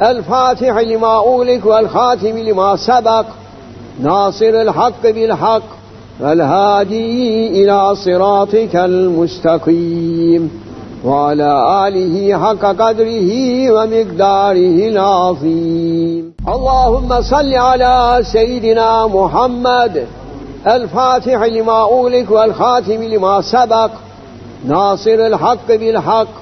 الفاتح لما أولك والخاتم لما سبق. ناصر الحق بالحق الهادي إلى صراطك المستقيم. وعلى آله حق قدره ومقداره العظيم. اللهم صل على سيدنا محمد. الفاتح لما أولك والخاتم لما سبق. ناصر الحق بالحق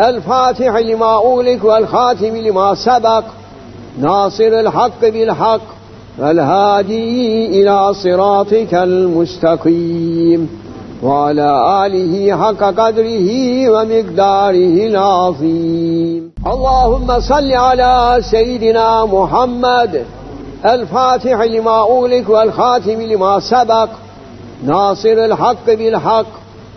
الفاتح لما أولك والخاتم لما سبق. ناصر الحق بالحق الهادي إلى صراطك المستقيم. وعلى آله حق قدره ومقداره العظيم. اللهم صل على سيدنا محمد. الفاتح لما أولك والخاتم لما سبق. ناصر الحق بالحق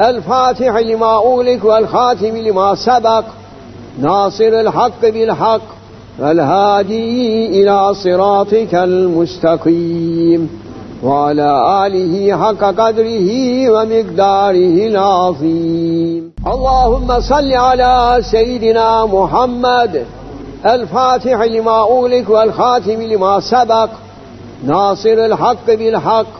الفاتح لما أولك والخاتم لما سبق. ناصر الحق بالحق الهادي إلى صراطك المستقيم. وعلى آله حق قدره ومقداره العظيم. اللهم صل على سيدنا محمد. الفاتح لما أولك والخاتم لما سبق. ناصر الحق بالحق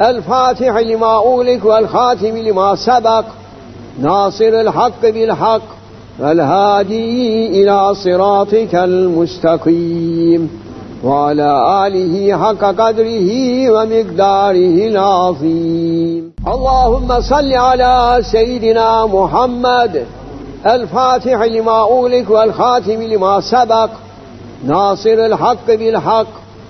الفاتح لما أولك والخاتم لما سبق. ناصر الحق بالحق الهادي إلى صراطك المستقيم. وعلى آله حق قدره ومقداره العظيم. اللهم صل على سيدنا محمد. الفاتح لما أولك والخاتم لما سبق. ناصر الحق بالحق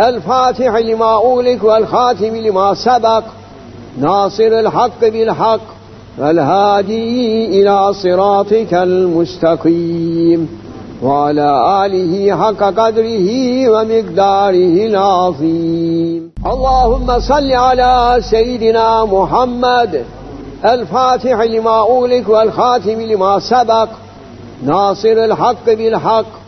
الفاتح لما أولك والخاتم لما سبق. ناصر الحق بالحق الهادي إلى صراطك المستقيم. وعلى آله حق قدره ومقداره العظيم. اللهم صل على سيدنا محمد. الفاتح لما أولك والخاتم لما سبق. ناصر الحق بالحق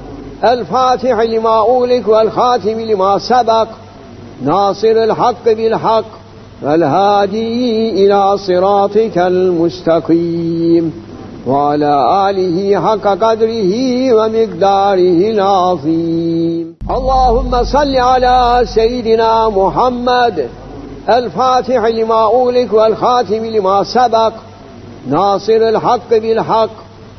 الفاتح لما أولك والخاتم لما سبق. ناصر الحق بالحق الهادي إلى صراطك المستقيم. وعلى آله حق قدره ومقداره العظيم. اللهم صل على سيدنا محمد. الفاتح لما أولك والخاتم لما سبق. ناصر الحق بالحق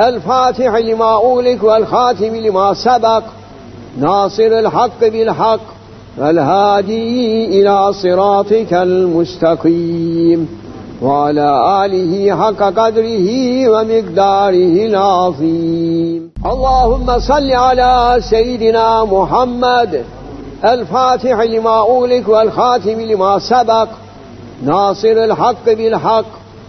الفاتح لما أولك والخاتم لما سبق. ناصر الحق بالحق الهادي إلى صراطك المستقيم. وعلى آله حق قدره ومقداره العظيم. اللهم صل على سيدنا محمد. الفاتح لما أولك والخاتم لما سبق. ناصر الحق بالحق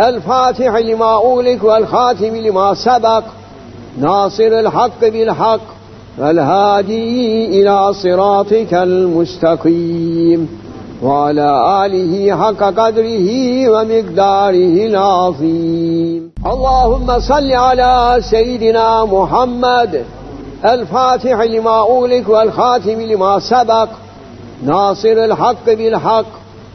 الفاتح لما أولك والخاتم لما سبق. ناصر الحق بالحق والهادي إلى صراطك المستقيم. وعلى آله حق قدره ومقداره العظيم. اللهم صل على سيدنا محمد. الفاتح لما أولك والخاتم لما سبق. ناصر الحق بالحق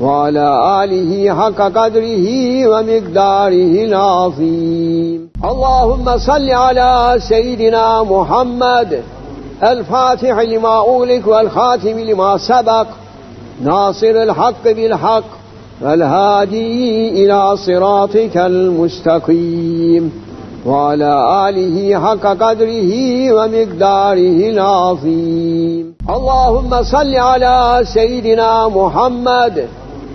وعلى آله حق قدره ومقداره العظيم. اللهم صل على سيدنا محمد. الفاتح لما أولك والخاتم لما سبق. ناصر الحق بالحق والهادي إلى صراطك المستقيم. وعلى آله حق قدره ومقداره العظيم. اللهم صل على سيدنا محمد.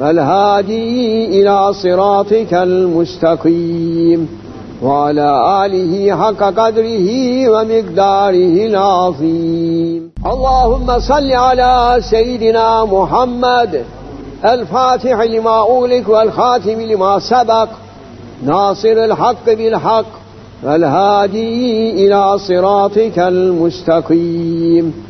والهادي إلى صراطك المستقيم وعلى آله حق قدره ومقداره العظيم. اللهم صل على سيدنا محمد الفاتح لما أولك والخاتم لما سبق ناصر الحق بالحق والهادي إلى صراطك المستقيم.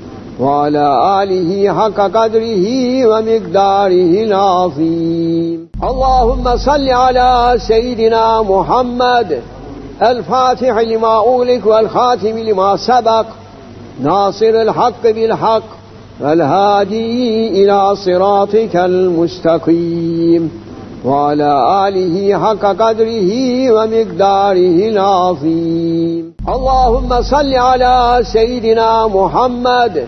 وعلى آله حق قدره ومقداره العظيم. اللهم صل على سيدنا محمد. الفاتح لما أولك والخاتم لما سبق. ناصر الحق بالحق. الهادي إلى صراطك المستقيم. وعلى آله حق قدره ومقداره العظيم. اللهم صل على سيدنا محمد.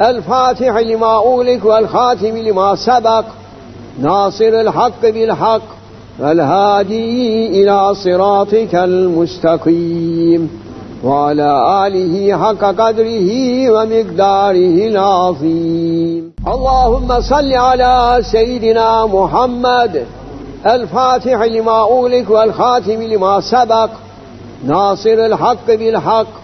الفاتح لما أولك والخاتم لما سبق. ناصر الحق بالحق الهادي إلى صراطك المستقيم. وعلى آله حق قدره ومقداره العظيم. اللهم صل على سيدنا محمد. الفاتح لما أولك والخاتم لما سبق. ناصر الحق بالحق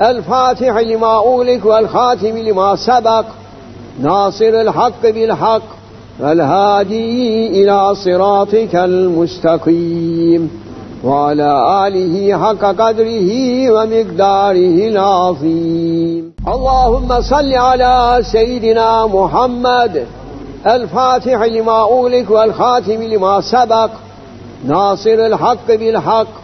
الفاتح لما أولك والخاتم لما سبق ناصر الحق بالحق الهادي إلى صراطك المستقيم وعلى آله حق قدره ومقداره العظيم. اللهم صل على سيدنا محمد. الفاتح لما أولك والخاتم لما سبق ناصر الحق بالحق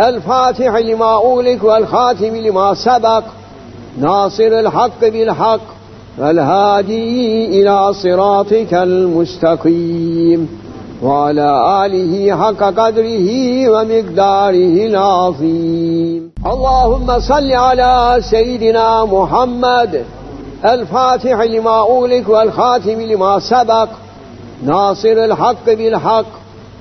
الفاتح لما أولك والخاتم لما سبق ناصر الحق بالحق الهادي إلى صراطك المستقيم وعلى آله حق قدره ومقداره العظيم. اللهم صل على سيدنا محمد. الفاتح لما أولك والخاتم لما سبق ناصر الحق بالحق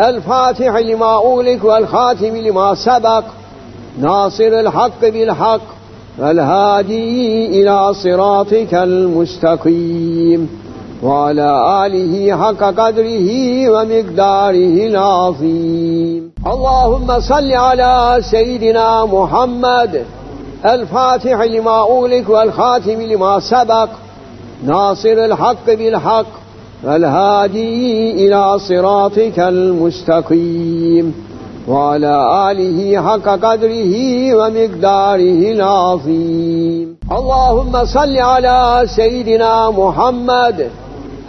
الفاتح لما أولك والخاتم لما سبق. ناصر الحق بالحق والهادي إلى صراطك المستقيم. وعلى آله حق قدره ومقداره العظيم. اللهم صل على سيدنا محمد. الفاتح لما أولك والخاتم لما سبق. ناصر الحق بالحق والهادي إلى صراطك المستقيم وعلى آله حق قدره ومقداره العظيم. اللهم صل على سيدنا محمد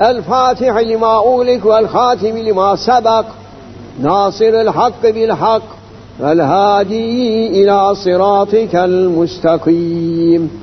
الفاتح لما أولك والخاتم لما سبق ناصر الحق بالحق والهادي إلى صراطك المستقيم.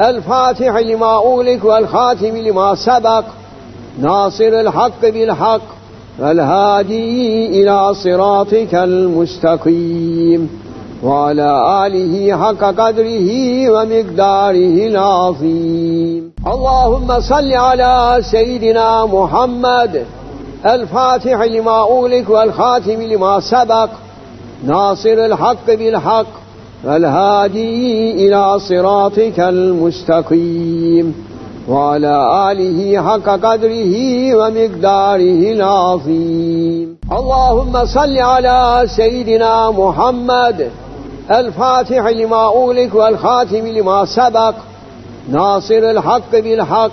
الفاتح لما أولك والخاتم لما سبق. ناصر الحق بالحق والهادي إلى صراطك المستقيم. وعلى آله حق قدره ومقداره العظيم. اللهم صل على سيدنا محمد. الفاتح لما أولك والخاتم لما سبق. ناصر الحق بالحق والهادي إلى صراطك المستقيم وعلى آله حق قدره ومقداره العظيم. اللهم صل على سيدنا محمد الفاتح لما أولك والخاتم لما سبق ناصر الحق بالحق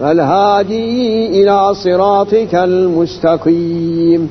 والهادي إلى صراطك المستقيم.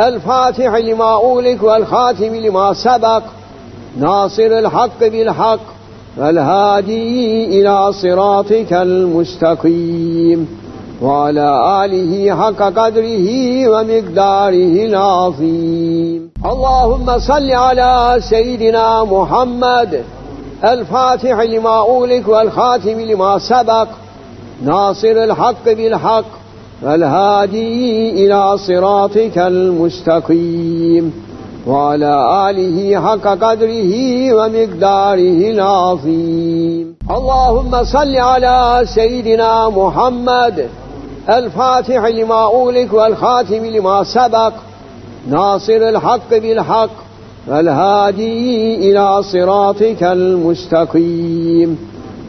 الفاتح لما أولك والخاتم لما سبق. ناصر الحق بالحق والهادي إلى صراطك المستقيم. وعلى آله حق قدره ومقداره العظيم. اللهم صل على سيدنا محمد. الفاتح لما أولك والخاتم لما سبق. ناصر الحق بالحق والهادي إلى صراطك المستقيم وعلى آله حق قدره ومقداره العظيم. اللهم صل على سيدنا محمد الفاتح لما أولك والخاتم لما سبق ناصر الحق بالحق والهادي إلى صراطك المستقيم.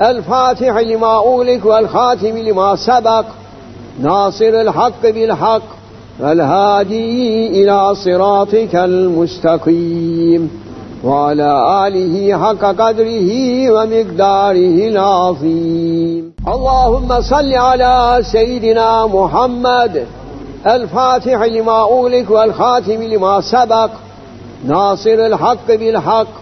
الفاتح لما أولك والخاتم لما سبق. ناصر الحق بالحق والهادي إلى صراطك المستقيم. وعلى آله حق قدره ومقداره العظيم. اللهم صل على سيدنا محمد. الفاتح لما أولك والخاتم لما سبق. ناصر الحق بالحق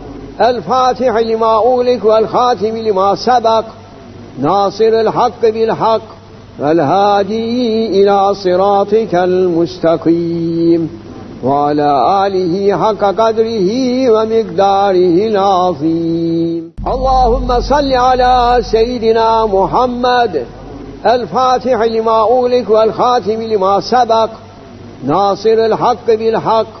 الفاتح لما أولك والخاتم لما سبق. ناصر الحق بالحق الهادي إلى صراطك المستقيم. وعلى آله حق قدره ومقداره العظيم. اللهم صل على سيدنا محمد. الفاتح لما أولك والخاتم لما سبق. ناصر الحق بالحق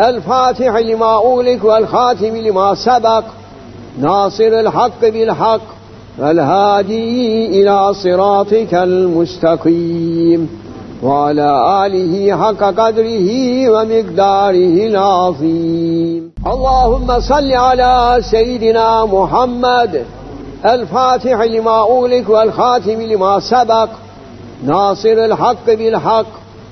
الفاتح لما أولك والخاتم لما سبق. ناصر الحق بالحق الهادي إلى صراطك المستقيم. وعلى آله حق قدره ومقداره العظيم. اللهم صل على سيدنا محمد. الفاتح لما أولك والخاتم لما سبق. ناصر الحق بالحق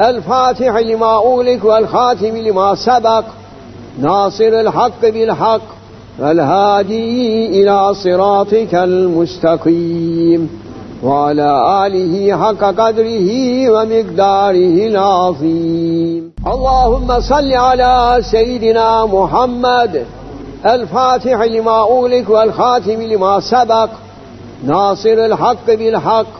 الفاتح لما أولك والخاتم لما سبق. ناصر الحق بالحق الهادي إلى صراطك المستقيم. وعلى آله حق قدره ومقداره العظيم. اللهم صل على سيدنا محمد. الفاتح لما أولك والخاتم لما سبق. ناصر الحق بالحق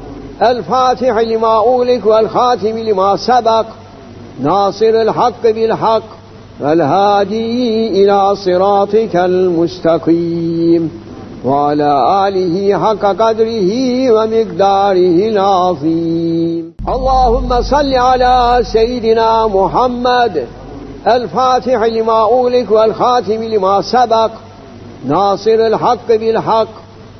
الفاتح لما أولك والخاتم لما سبق. ناصر الحق بالحق والهادي إلى صراطك المستقيم. وعلى آله حق قدره ومقداره العظيم. اللهم صل على سيدنا محمد. الفاتح لما أولك والخاتم لما سبق. ناصر الحق بالحق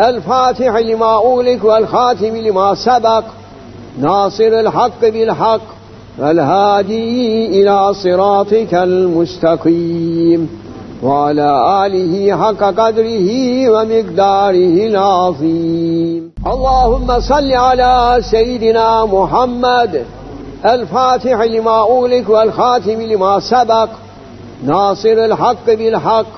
الفاتح لما أولك والخاتم لما سبق. ناصر الحق بالحق والهادي إلى صراطك المستقيم. وعلى آله حق قدره ومقداره العظيم. اللهم صل على سيدنا محمد. الفاتح لما أولك والخاتم لما سبق. ناصر الحق بالحق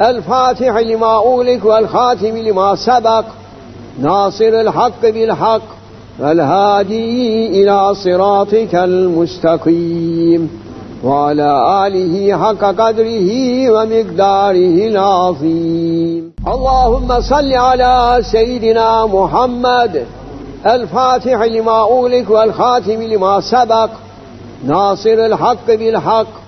الفاتح لما أولك والخاتم لما سبق. ناصر الحق بالحق الهادي إلى صراطك المستقيم. وعلى آله حق قدره ومقداره العظيم. اللهم صل على سيدنا محمد. الفاتح لما أولك والخاتم لما سبق. ناصر الحق بالحق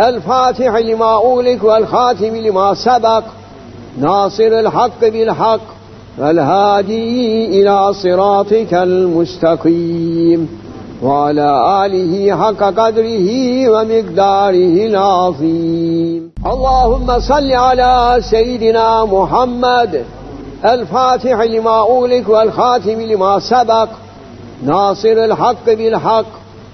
الفاتح لما أولك والخاتم لما سبق. ناصر الحق بالحق الهادي إلى صراطك المستقيم. وعلى آله حق قدره ومقداره العظيم. اللهم صل على سيدنا محمد. الفاتح لما أولك والخاتم لما سبق. ناصر الحق بالحق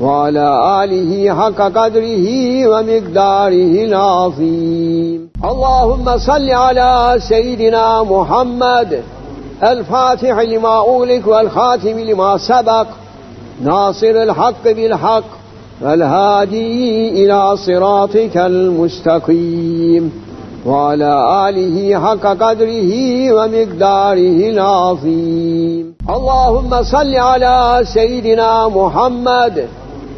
وعلى آله حق قدره ومقداره العظيم. اللهم صل على سيدنا محمد. الفاتح لما أولك والخاتم لما سبق. ناصر الحق بالحق والهادي إلى صراطك المستقيم. وعلى آله حق قدره ومقداره العظيم. اللهم صل على سيدنا محمد.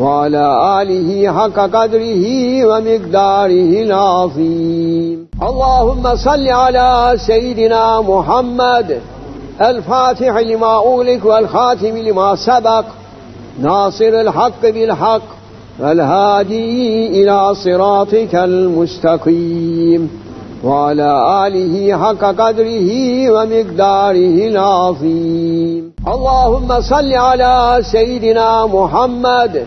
وعلى آله حق قدره ومقداره العظيم. اللهم صل على سيدنا محمد. الفاتح لما أولك والخاتم لما سبق. ناصر الحق بالحق. الهادي إلى صراطك المستقيم. وعلى آله حق قدره ومقداره العظيم. اللهم صل على سيدنا محمد.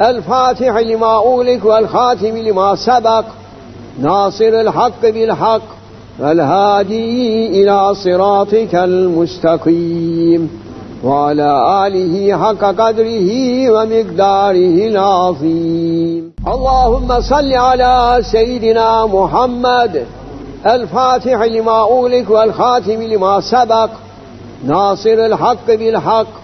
الفاتح لما أولك والخاتم لما سبق. ناصر الحق بالحق والهادي إلى صراطك المستقيم. وعلى آله حق قدره ومقداره العظيم. اللهم صل على سيدنا محمد. الفاتح لما أولك والخاتم لما سبق. ناصر الحق بالحق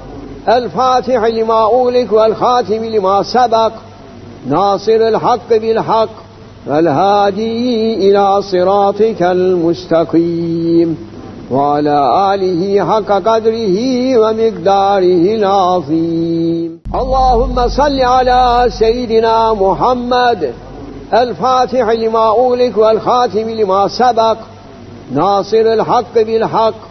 الفاتح لما أولك والخاتم لما سبق ناصر الحق بالحق والهادي إلى صراطك المستقيم وعلى آله حق قدره ومقداره العظيم. اللهم صل على سيدنا محمد. الفاتح لما أولك والخاتم لما سبق ناصر الحق بالحق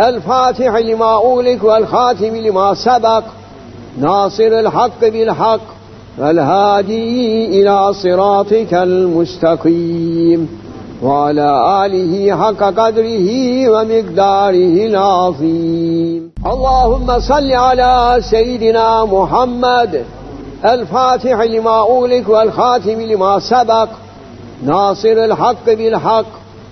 الفاتح لما أولك والخاتم لما سبق ناصر الحق بالحق والهادي إلى صراطك المستقيم وعلى آله حق قدره ومقداره العظيم. اللهم صل على سيدنا محمد. الفاتح لما أولك والخاتم لما سبق ناصر الحق بالحق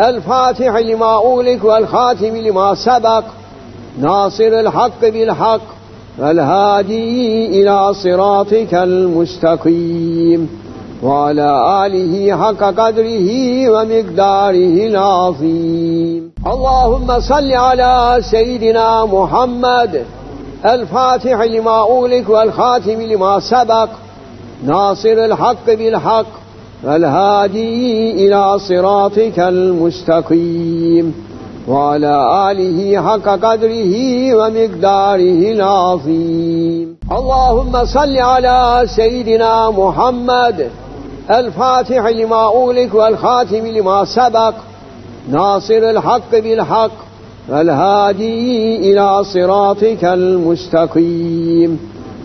الفاتح لما أولك والخاتم لما سبق. ناصر الحق بالحق الهادي إلى صراطك المستقيم. وعلى آله حق قدره ومقداره العظيم. اللهم صل على سيدنا محمد. الفاتح لما أولك والخاتم لما سبق. ناصر الحق بالحق الهادي إلى صراطك المستقيم وعلى آله حق قدره ومقداره العظيم. اللهم صل على سيدنا محمد الفاتح لما أولك والخاتم لما سبق ناصر الحق بالحق الهادي إلى صراطك المستقيم.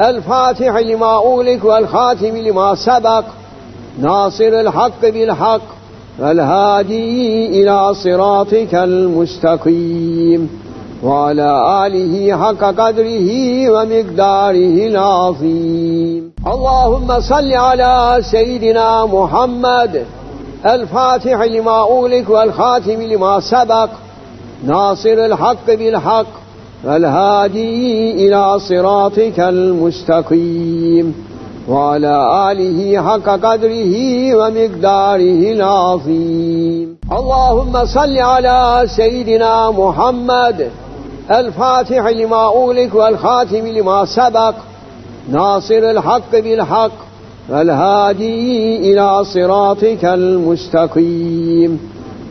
الفاتح لما أولك والخاتم لما سبق. ناصر الحق بالحق الهادي إلى صراطك المستقيم. وعلى آله حق قدره ومقداره العظيم. اللهم صل على سيدنا محمد. الفاتح لما أولك والخاتم لما سبق. ناصر الحق بالحق الهادي إلى صراطك المستقيم وعلى آله حق قدره ومقداره العظيم. اللهم صل على سيدنا محمد الفاتح لما أولك والخاتم لما سبق ناصر الحق بالحق الهادي إلى صراطك المستقيم.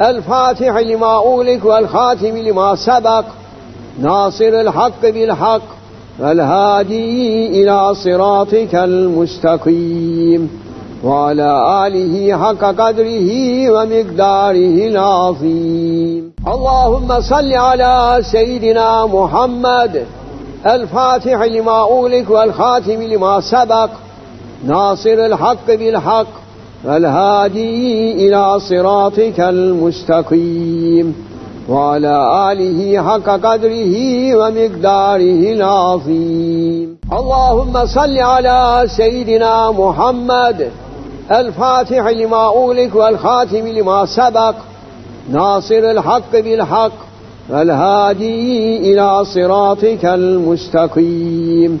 الفاتح لما أولك والخاتم لما سبق. ناصر الحق بالحق الهادي إلى صراطك المستقيم. وعلى آله حق قدره ومقداره العظيم. اللهم صل على سيدنا محمد. الفاتح لما أولك والخاتم لما سبق. ناصر الحق بالحق الهادي إلى صراطك المستقيم وعلى آله حق قدره ومقداره العظيم. اللهم صل على سيدنا محمد الفاتح لما أولك والخاتم لما سبق ناصر الحق بالحق الهادي إلى صراطك المستقيم.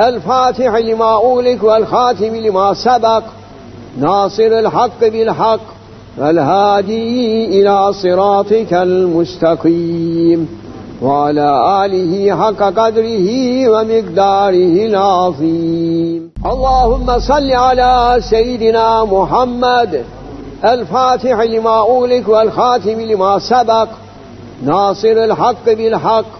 الفاتح لما أولك والخاتم لما سبق. ناصر الحق بالحق الهادي إلى صراطك المستقيم. وعلى آله حق قدره ومقداره العظيم. اللهم صل على سيدنا محمد. الفاتح لما أولك والخاتم لما سبق. ناصر الحق بالحق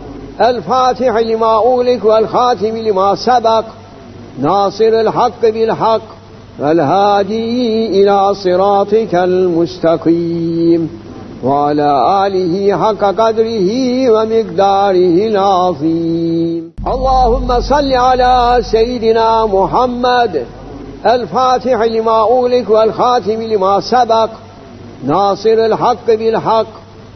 الفاتح لما أولك والخاتم لما سبق. ناصر الحق بالحق والهادي إلى صراطك المستقيم. وعلى آله حق قدره ومقداره العظيم. اللهم صل على سيدنا محمد. الفاتح لما أولك والخاتم لما سبق. ناصر الحق بالحق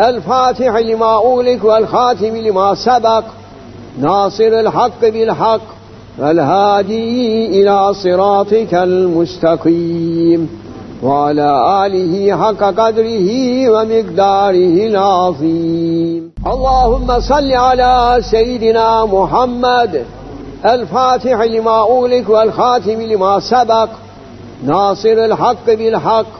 الفاتح لما أولك والخاتم لما سبق. ناصر الحق بالحق والهادي إلى صراطك المستقيم. وعلى آله حق قدره ومقداره العظيم. اللهم صل على سيدنا محمد. الفاتح لما أولك والخاتم لما سبق. ناصر الحق بالحق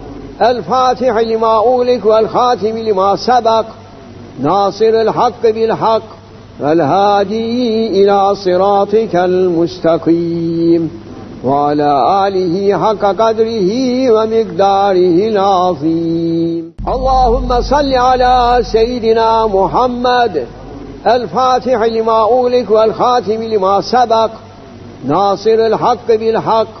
الفاتح لما أولك والخاتم لما سبق. ناصر الحق بالحق والهادي إلى صراطك المستقيم. وعلى آله حق قدره ومقداره العظيم. اللهم صل على سيدنا محمد. الفاتح لما أولك والخاتم لما سبق. ناصر الحق بالحق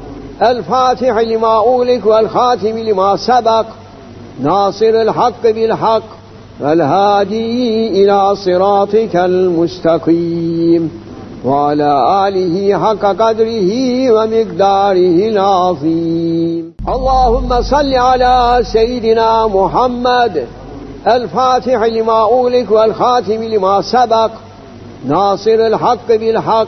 الفاتح لما أولك والخاتم لما سبق. ناصر الحق بالحق والهادي إلى صراطك المستقيم. وعلى آله حق قدره ومقداره العظيم. اللهم صل على سيدنا محمد. الفاتح لما أولك والخاتم لما سبق. ناصر الحق بالحق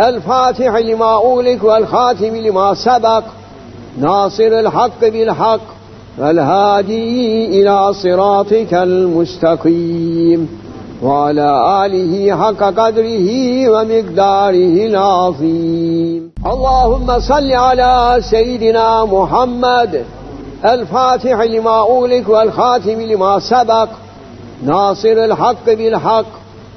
الفاتح لما أولك والخاتم لما سبق. ناصر الحق بالحق الهادي إلى صراطك المستقيم. وعلى آله حق قدره ومقداره العظيم. اللهم صل على سيدنا محمد. الفاتح لما أولك والخاتم لما سبق. ناصر الحق بالحق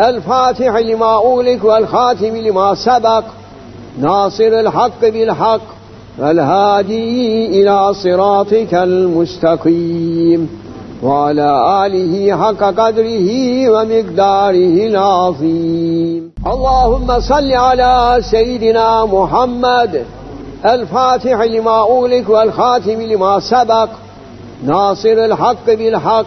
الفاتح لما أولك والخاتم لما سبق. ناصر الحق بالحق الهادي إلى صراطك المستقيم. وعلى آله حق قدره ومقداره العظيم. اللهم صل على سيدنا محمد. الفاتح لما أولك والخاتم لما سبق. ناصر الحق بالحق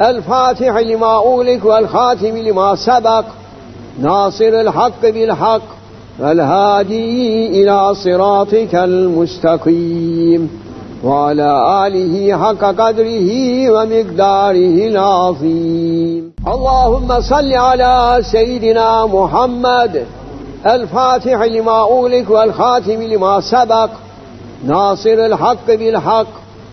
الفاتح لما أولك والخاتم لما سبق. ناصر الحق بالحق والهادي إلى صراطك المستقيم. وعلى آله حق قدره ومقداره العظيم. اللهم صل على سيدنا محمد. الفاتح لما أولك والخاتم لما سبق. ناصر الحق بالحق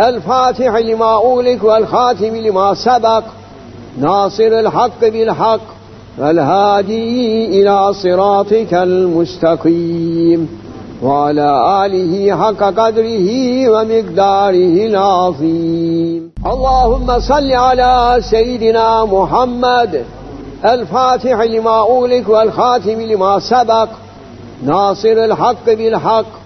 الفاتح لما أولك والخاتم لما سبق. ناصر الحق بالحق والهادي إلى صراطك المستقيم. وعلى آله حق قدره ومقداره العظيم. اللهم صل على سيدنا محمد. الفاتح لما أولك والخاتم لما سبق. ناصر الحق بالحق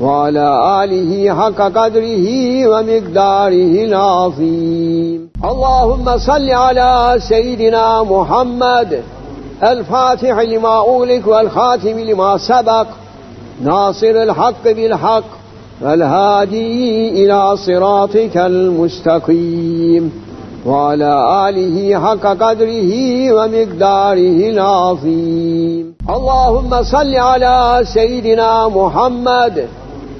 وعلى آله حق قدره ومقداره العظيم. اللهم صل على سيدنا محمد. الفاتح لما أولك والخاتم لما سبق. ناصر الحق بالحق والهادي إلى صراطك المستقيم. وعلى آله حق قدره ومقداره العظيم. اللهم صل على سيدنا محمد.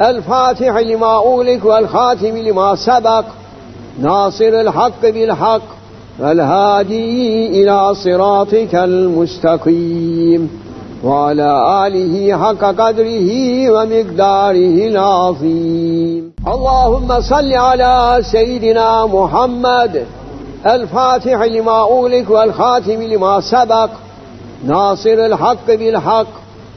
الفاتح لما أولك والخاتم لما سبق. ناصر الحق بالحق الهادي إلى صراطك المستقيم. وعلى آله حق قدره ومقداره العظيم. اللهم صل على سيدنا محمد. الفاتح لما أولك والخاتم لما سبق. ناصر الحق بالحق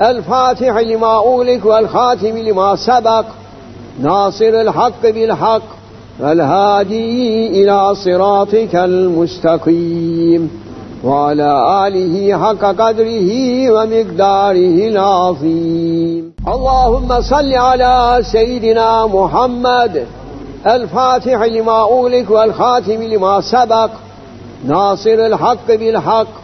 الفاتح لما أولك والخاتم لما سبق ناصر الحق بالحق الهادي إلى صراطك المستقيم وعلى آله حق قدره ومقداره العظيم. اللهم صل على سيدنا محمد. الفاتح لما أولك والخاتم لما سبق ناصر الحق بالحق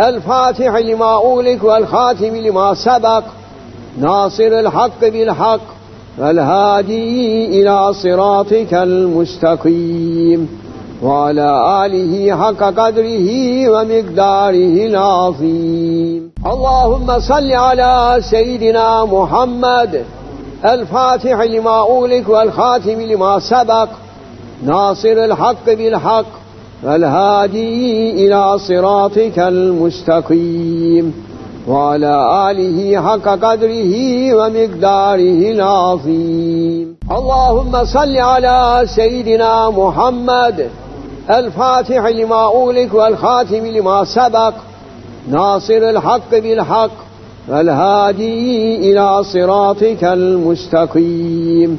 الفاتح لما أولك والخاتم لما سبق ناصر الحق بالحق الهادي إلى صراطك المستقيم وعلى آله حق قدره ومقداره العظيم. اللهم صل على سيدنا محمد. الفاتح لما أولك والخاتم لما سبق ناصر الحق بالحق الهادي إلى صراطك المستقيم وعلى آله حق قدره ومقداره العظيم. اللهم صل على سيدنا محمد الفاتح لما أولك والخاتم لما سبق ناصر الحق بالحق الهادي إلى صراطك المستقيم.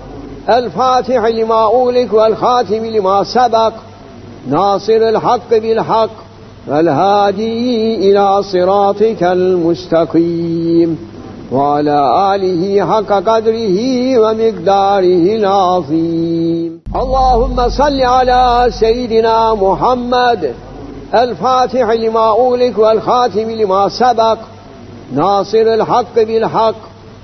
الفاتح لما أولك والخاتم لما سبق. ناصر الحق بالحق الهادي إلى صراطك المستقيم. وعلى آله حق قدره ومقداره العظيم. اللهم صل على سيدنا محمد. الفاتح لما أولك والخاتم لما سبق. ناصر الحق بالحق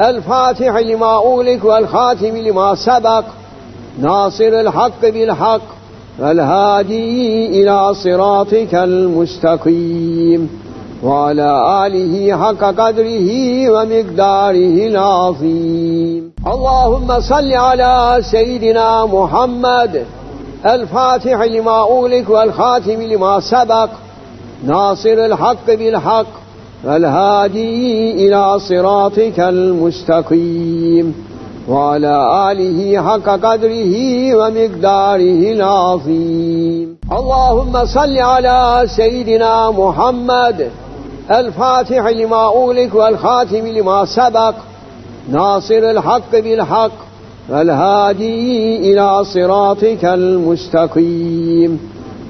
الفاتح لما أولك والخاتم لما سبق. ناصر الحق بالحق الهادي إلى صراطك المستقيم. وعلى آله حق قدره ومقداره العظيم. اللهم صل على سيدنا محمد. الفاتح لما أولك والخاتم لما سبق. ناصر الحق بالحق الهادي إلى صراطك المستقيم وعلى آله حق قدره ومقداره العظيم. اللهم صل على سيدنا محمد الفاتح لما أولك والخاتم لما سبق ناصر الحق بالحق الهادي إلى صراطك المستقيم.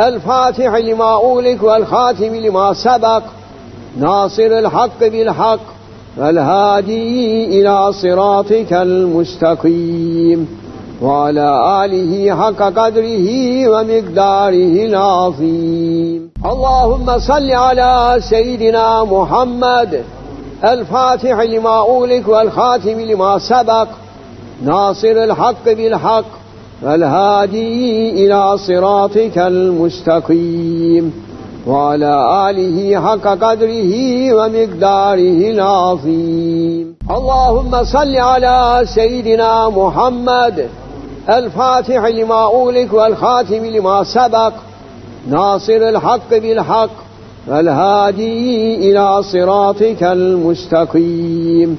الفاتح لما أولك والخاتم لما سبق. ناصر الحق بالحق الهادي إلى صراطك المستقيم. وعلى آله حق قدره ومقداره العظيم. اللهم صل على سيدنا محمد. الفاتح لما أولك والخاتم لما سبق. ناصر الحق بالحق الهادي إلى صراطك المستقيم وعلى آله حق قدره ومقداره العظيم. اللهم صل على سيدنا محمد الفاتح لما أولك والخاتم لما سبق ناصر الحق بالحق الهادي إلى صراطك المستقيم.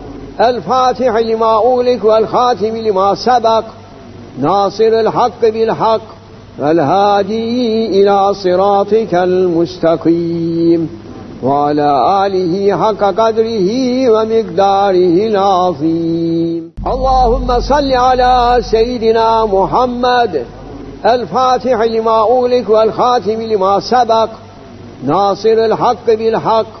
الفاتح لما أولك والخاتم لما سبق. ناصر الحق بالحق الهادي إلى صراطك المستقيم. وعلى آله حق قدره ومقداره العظيم. اللهم صل على سيدنا محمد. الفاتح لما أولك والخاتم لما سبق. ناصر الحق بالحق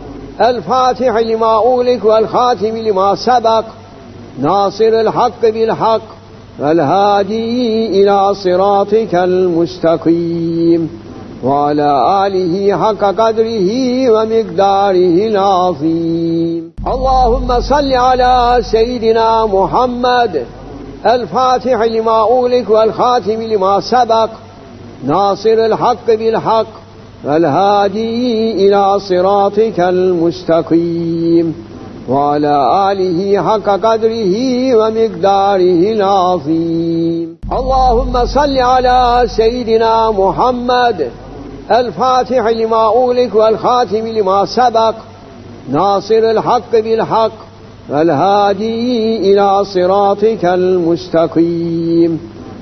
الفاتح لما أولك والخاتم لما سبق. ناصر الحق بالحق الهادي إلى صراطك المستقيم. وعلى آله حق قدره ومقداره العظيم. اللهم صل على سيدنا محمد. الفاتح لما أولك والخاتم لما سبق. ناصر الحق بالحق الهادي إلى صراطك المستقيم وعلى آله حق قدره ومقداره العظيم. اللهم صل على سيدنا محمد الفاتح لما أولك والخاتم لما سبق ناصر الحق بالحق الهادي إلى صراطك المستقيم.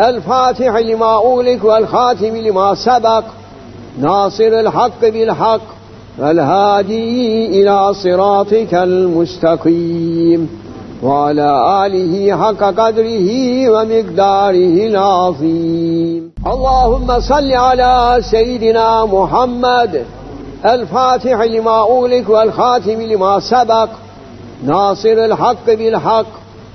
الفاتح لما أولك والخاتم لما سبق. ناصر الحق بالحق الهادي إلى صراطك المستقيم. وعلى آله حق قدره ومقداره العظيم. اللهم صل على سيدنا محمد. الفاتح لما أولك والخاتم لما سبق. ناصر الحق بالحق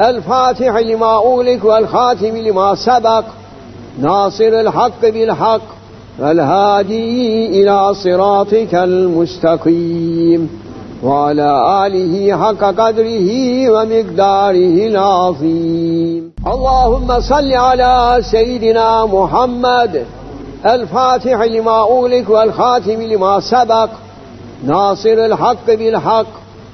الفاتح لما أولك والخاتم لما سبق. ناصر الحق بالحق الهادي إلى صراطك المستقيم. وعلى آله حق قدره ومقداره العظيم. اللهم صل على سيدنا محمد. الفاتح لما أولك والخاتم لما سبق. ناصر الحق بالحق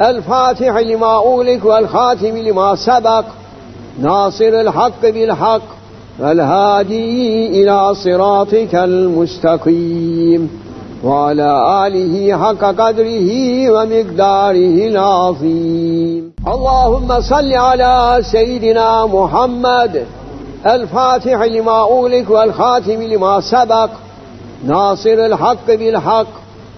الفاتح لما أولك والخاتم لما سبق. ناصر الحق بالحق الهادي إلى صراطك المستقيم. وعلى آله حق قدره ومقداره العظيم. اللهم صل على سيدنا محمد. الفاتح لما أولك والخاتم لما سبق. ناصر الحق بالحق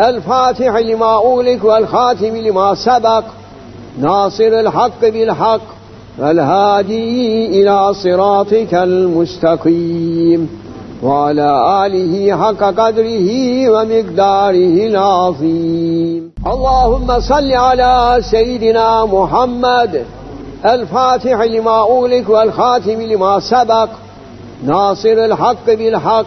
الفاتح لما أولك والخاتم لما سبق. ناصر الحق بالحق الهادي إلى صراطك المستقيم. وعلى آله حق قدره ومقداره العظيم. اللهم صل على سيدنا محمد. الفاتح لما أولك والخاتم لما سبق. ناصر الحق بالحق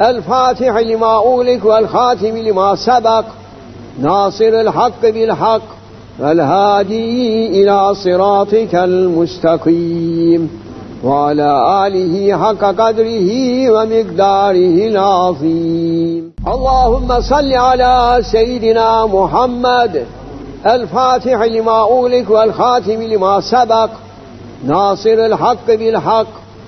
الفاتح لما أولك والخاتم لما سبق. ناصر الحق بالحق الهادي إلى صراطك المستقيم. وعلى آله حق قدره ومقداره العظيم. اللهم صل على سيدنا محمد. الفاتح لما أولك والخاتم لما سبق. ناصر الحق بالحق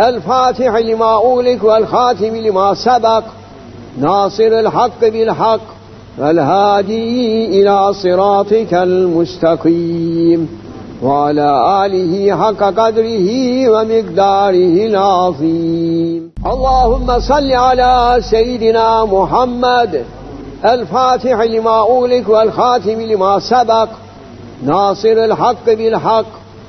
الفاتح لما أولك والخاتم لما سبق. ناصر الحق بالحق الهادي إلى صراطك المستقيم. وعلى آله حق قدره ومقداره العظيم. اللهم صل على سيدنا محمد. الفاتح لما أولك والخاتم لما سبق. ناصر الحق بالحق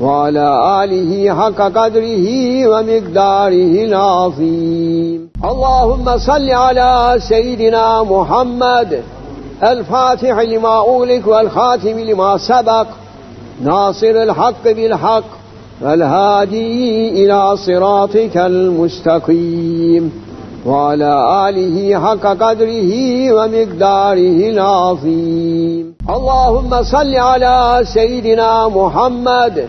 وعلى آله حق قدره ومقداره العظيم. اللهم صل على سيدنا محمد. الفاتح لما أولك والخاتم لما سبق. ناصر الحق بالحق الهادي إلى صراطك المستقيم. وعلى آله حق قدره ومقداره العظيم. اللهم صل على سيدنا محمد.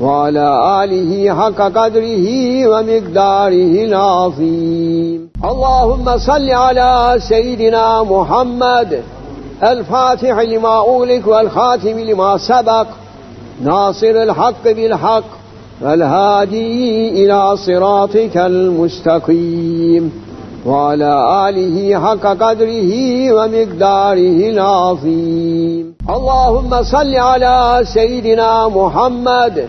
وعلى آله حق قدره ومقداره العظيم. اللهم صل على سيدنا محمد. الفاتح لما أولك والخاتم لما سبق. ناصر الحق بالحق. الهادي إلى صراطك المستقيم. وعلى آله حق قدره ومقداره العظيم. اللهم صل على سيدنا محمد.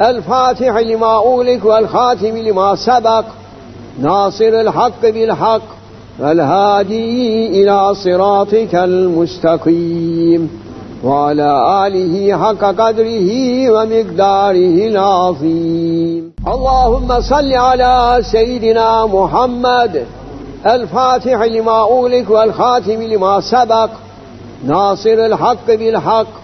الفاتح لما أولك والخاتم لما سبق. ناصر الحق بالحق الهادي إلى صراطك المستقيم. وعلى آله حق قدره ومقداره العظيم. اللهم صل على سيدنا محمد. الفاتح لما أولك والخاتم لما سبق. ناصر الحق بالحق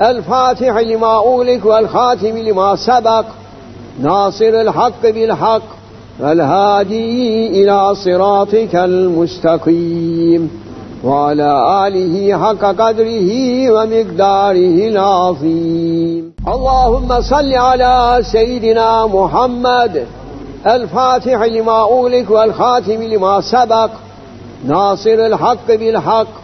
الفاتح لما أولك والخاتم لما سبق ناصر الحق بالحق والهادي إلى صراطك المستقيم وعلى آله حق قدره ومقداره العظيم. اللهم صل على سيدنا محمد. الفاتح لما أولك والخاتم لما سبق ناصر الحق بالحق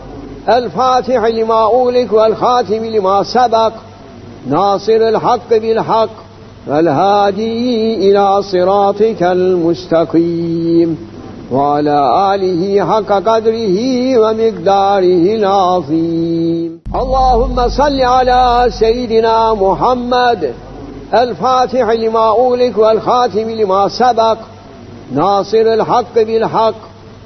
الفاتح لما أولك والخاتم لما سبق ناصر الحق بالحق والهادي إلى صراطك المستقيم وعلى آله حق قدره ومقداره العظيم. اللهم صل على سيدنا محمد. الفاتح لما أولك والخاتم لما سبق ناصر الحق بالحق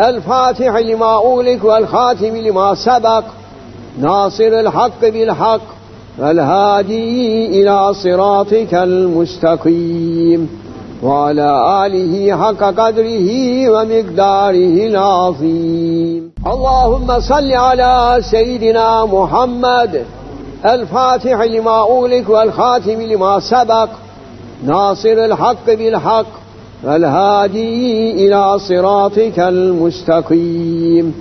الفاتح لما أولك والخاتم لما سبق. ناصر الحق بالحق والهادي إلى صراطك المستقيم. وعلى آله حق قدره ومقداره العظيم. اللهم صل على سيدنا محمد. الفاتح لما أولك والخاتم لما سبق. ناصر الحق بالحق والهادي إلى صراطك المستقيم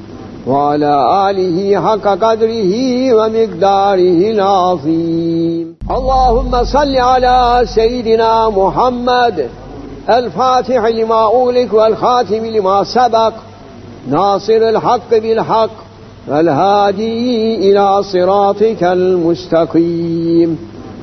وعلى آله حق قدره ومقداره العظيم. اللهم صل على سيدنا محمد الفاتح لما أولك والخاتم لما سبق ناصر الحق بالحق والهادي إلى صراطك المستقيم.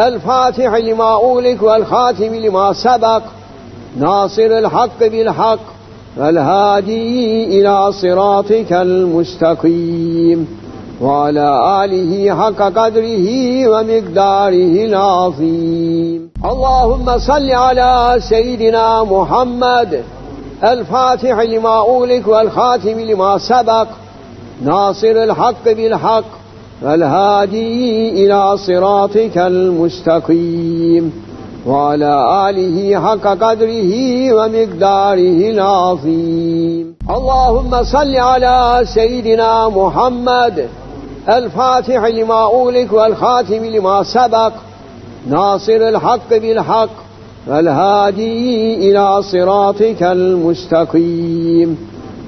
الفاتح لما أولك والخاتم لما سبق. ناصر الحق بالحق الهادي إلى صراطك المستقيم. وعلى آله حق قدره ومقداره العظيم. اللهم صل على سيدنا محمد. الفاتح لما أولك والخاتم لما سبق. ناصر الحق بالحق الهادي إلى صراطك المستقيم وعلى آله حق قدره ومقداره العظيم. اللهم صل على سيدنا محمد الفاتح لما أولك والخاتم لما سبق ناصر الحق بالحق الهادي إلى صراطك المستقيم.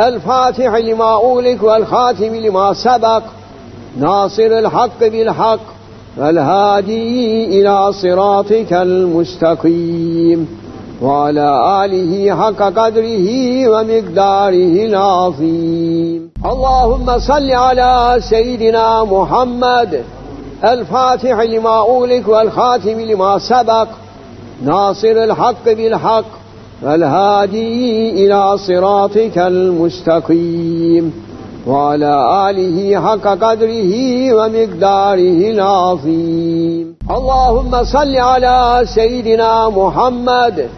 الفاتح لما أولك والخاتم لما سبق. ناصر الحق بالحق الهادي إلى صراطك المستقيم. وعلى آله حق قدره ومقداره العظيم. اللهم صل على سيدنا محمد. الفاتح لما أولك والخاتم لما سبق. ناصر الحق بالحق الهادي إلى صراطك المستقيم وعلى آله حق قدره ومقداره العظيم. اللهم صل على سيدنا محمد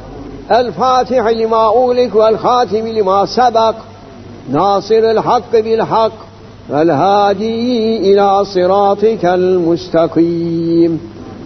الفاتح لما أولك والخاتم لما سبق ناصر الحق بالحق الهادي إلى صراطك المستقيم.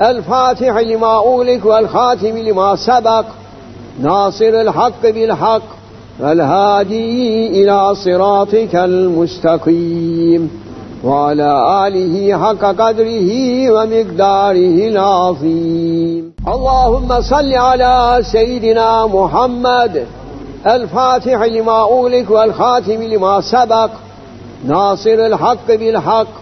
الفاتح لما أولك والخاتم لما سبق. ناصر الحق بالحق الهادي إلى صراطك المستقيم. وعلى آله حق قدره ومقداره العظيم. اللهم صل على سيدنا محمد. الفاتح لما أولك والخاتم لما سبق. ناصر الحق بالحق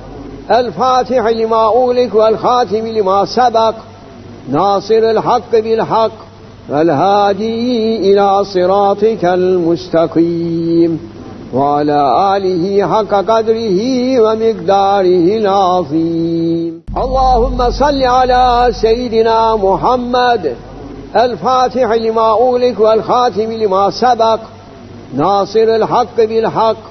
الفاتح لما أولك والخاتم لما سبق. ناصر الحق بالحق الهادي إلى صراطك المستقيم. وعلى آله حق قدره ومقداره العظيم. اللهم صل على سيدنا محمد. الفاتح لما أولك والخاتم لما سبق. ناصر الحق بالحق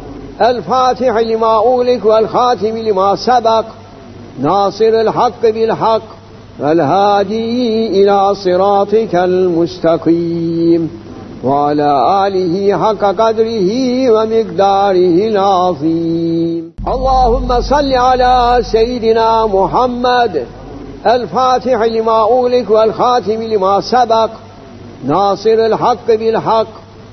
الفاتح لما أولك والخاتم لما سبق. ناصر الحق بالحق والهادي إلى صراطك المستقيم. وعلى آله حق قدره ومقداره العظيم. اللهم صل على سيدنا محمد. الفاتح لما أولك والخاتم لما سبق. ناصر الحق بالحق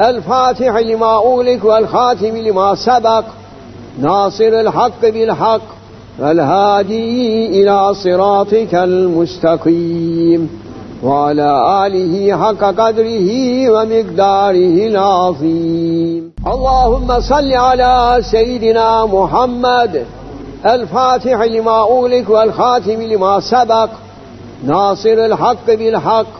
الفاتح لما أولك والخاتم لما سبق. ناصر الحق بالحق والهادي إلى صراطك المستقيم. وعلى آله حق قدره ومقداره العظيم. اللهم صل على سيدنا محمد. الفاتح لما أولك والخاتم لما سبق. ناصر الحق بالحق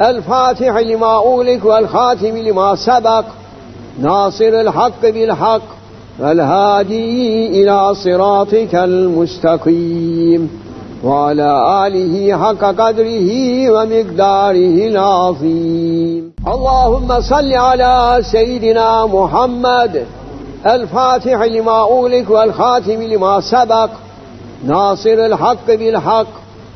الفاتح لما أولك والخاتم لما سبق. ناصر الحق بالحق والهادي إلى صراطك المستقيم. وعلى آله حق قدره ومقداره العظيم. اللهم صل على سيدنا محمد. الفاتح لما أولك والخاتم لما سبق. ناصر الحق بالحق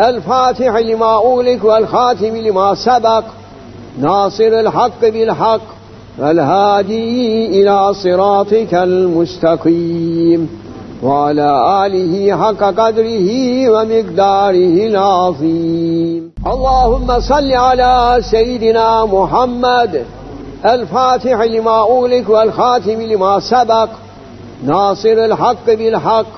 الفاتح لما أولك والخاتم لما سبق. ناصر الحق بالحق الهادي إلى صراطك المستقيم. وعلى آله حق قدره ومقداره العظيم. اللهم صل على سيدنا محمد. الفاتح لما أولك والخاتم لما سبق. ناصر الحق بالحق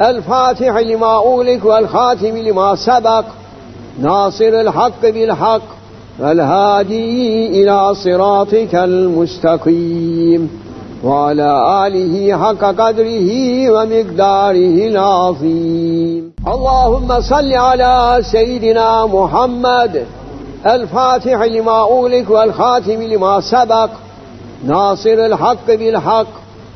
الفاتح لما أولك والخاتم لما سبق. ناصر الحق بالحق والهادي إلى صراطك المستقيم. وعلى آله حق قدره ومقداره العظيم. اللهم صل على سيدنا محمد. الفاتح لما أولك والخاتم لما سبق. ناصر الحق بالحق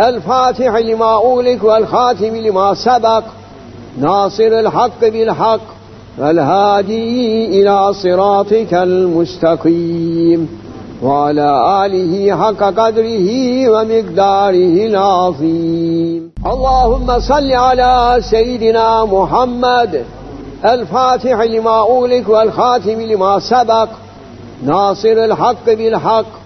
الفاتح لما أولك والخاتم لما سبق. ناصر الحق بالحق والهادي إلى صراطك المستقيم. وعلى آله حق قدره ومقداره العظيم. اللهم صل على سيدنا محمد. الفاتح لما أولك والخاتم لما سبق. ناصر الحق بالحق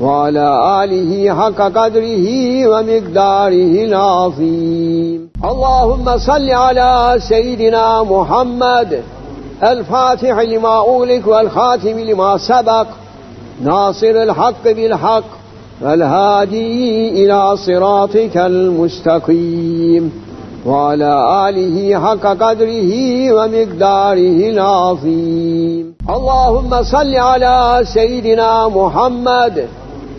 وعلى آله حق قدره ومقداره العظيم. اللهم صل على سيدنا محمد. الفاتح لما أولك والخاتم لما سبق. ناصر الحق بالحق والهادي إلى صراطك المستقيم. وعلى آله حق قدره ومقداره العظيم. اللهم صل على سيدنا محمد.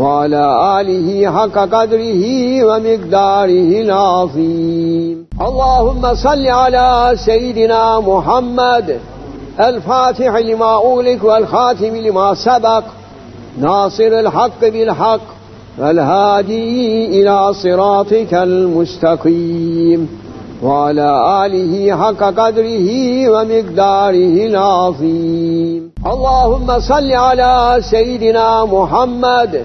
وعلى آله حق قدره ومقداره العظيم. اللهم صل على سيدنا محمد. الفاتح لما أولك والخاتم لما سبق. ناصر الحق بالحق الهادي إلى صراطك المستقيم. وعلى آله حق قدره ومقداره العظيم. اللهم صل على سيدنا محمد.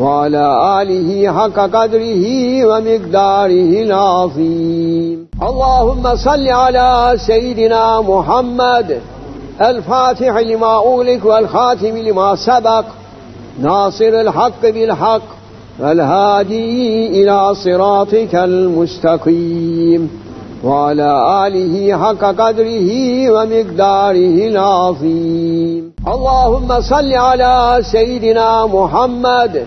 وعلى آله حق قدره ومقداره العظيم. اللهم صل على سيدنا محمد. الفاتح لما أولك والخاتم لما سبق. ناصر الحق بالحق. والهادي إلى صراطك المستقيم. وعلى آله حق قدره ومقداره العظيم. اللهم صل على سيدنا محمد.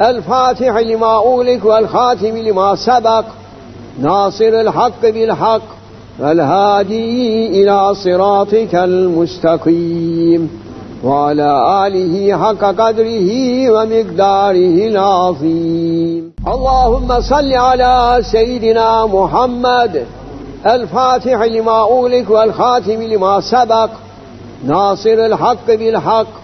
الفاتح لما أولك والخاتم لما سبق. ناصر الحق بالحق والهادي إلى صراطك المستقيم. وعلى آله حق قدره ومقداره العظيم. اللهم صل على سيدنا محمد. الفاتح لما أولك والخاتم لما سبق. ناصر الحق بالحق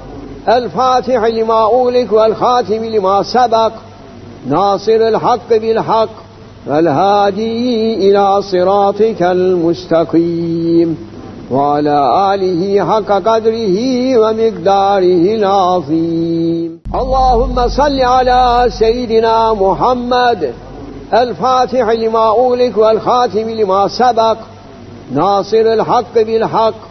الفاتح لما أولك والخاتم لما سبق. ناصر الحق بالحق الهادي إلى صراطك المستقيم. وعلى آله حق قدره ومقداره العظيم. اللهم صل على سيدنا محمد. الفاتح لما أولك والخاتم لما سبق. ناصر الحق بالحق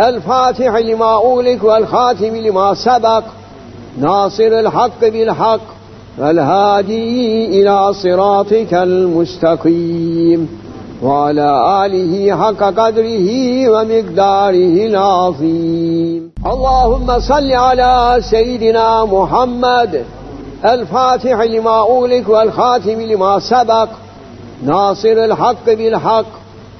الفاتح لما أولك والخاتم لما سبق ناصر الحق بالحق الهادي إلى صراطك المستقيم وعلى آله حق قدره ومقداره العظيم. اللهم صل على سيدنا محمد. الفاتح لما أولك والخاتم لما سبق ناصر الحق بالحق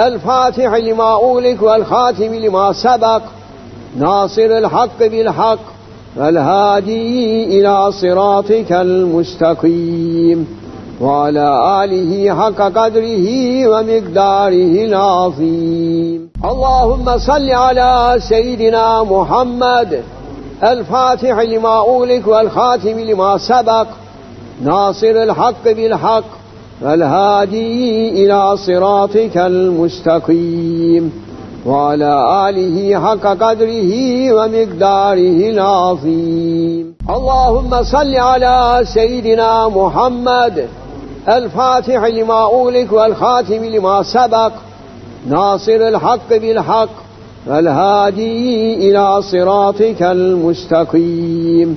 الفاتح لما أولك والخاتم لما سبق. ناصر الحق بالحق الهادي إلى صراطك المستقيم. وعلى آله حق قدره ومقداره العظيم. اللهم صل على سيدنا محمد. الفاتح لما أولك والخاتم لما سبق. ناصر الحق بالحق الهادي إلى صراطك المستقيم وعلى آله حق قدره ومقداره العظيم. اللهم صل على سيدنا محمد الفاتح لما أولك والخاتم لما سبق ناصر الحق بالحق الهادي إلى صراطك المستقيم.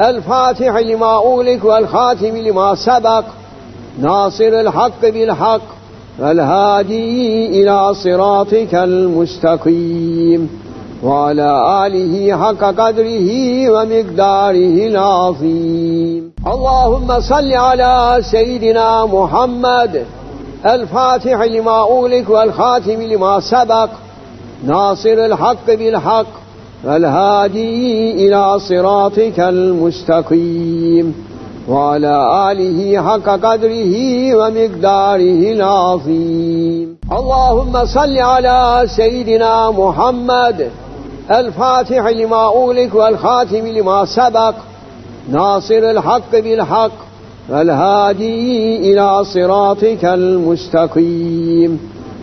الفاتح لما أولك والخاتم لما سبق. ناصر الحق بالحق الهادي إلى صراطك المستقيم. وعلى آله حق قدره ومقداره العظيم. اللهم صل على سيدنا محمد. الفاتح لما أولك والخاتم لما سبق. ناصر الحق بالحق والهادي إلى صراطك المستقيم وعلى آله حق قدره ومقداره العظيم. اللهم صل على سيدنا محمد الفاتح لما أولك والخاتم لما سبق ناصر الحق بالحق والهادي إلى صراطك المستقيم.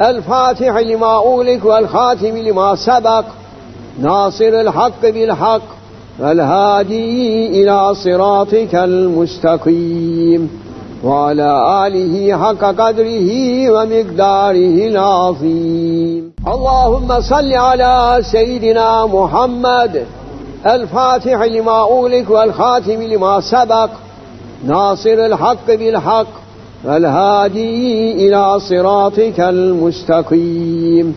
الفاتح لما أولك والخاتم لما سبق. ناصر الحق بالحق والهادي إلى صراطك المستقيم. وعلى آله حق قدره ومقداره العظيم. اللهم صل على سيدنا محمد. الفاتح لما أولك والخاتم لما سبق. ناصر الحق بالحق والهادي إلى صراطك المستقيم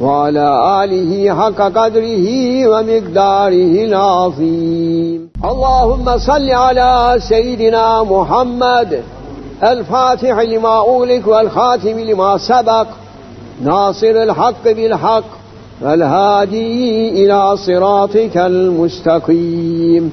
وعلى آله حق قدره ومقداره العظيم. اللهم صل على سيدنا محمد الفاتح لما أولك والخاتم لما سبق ناصر الحق بالحق والهادي إلى صراطك المستقيم.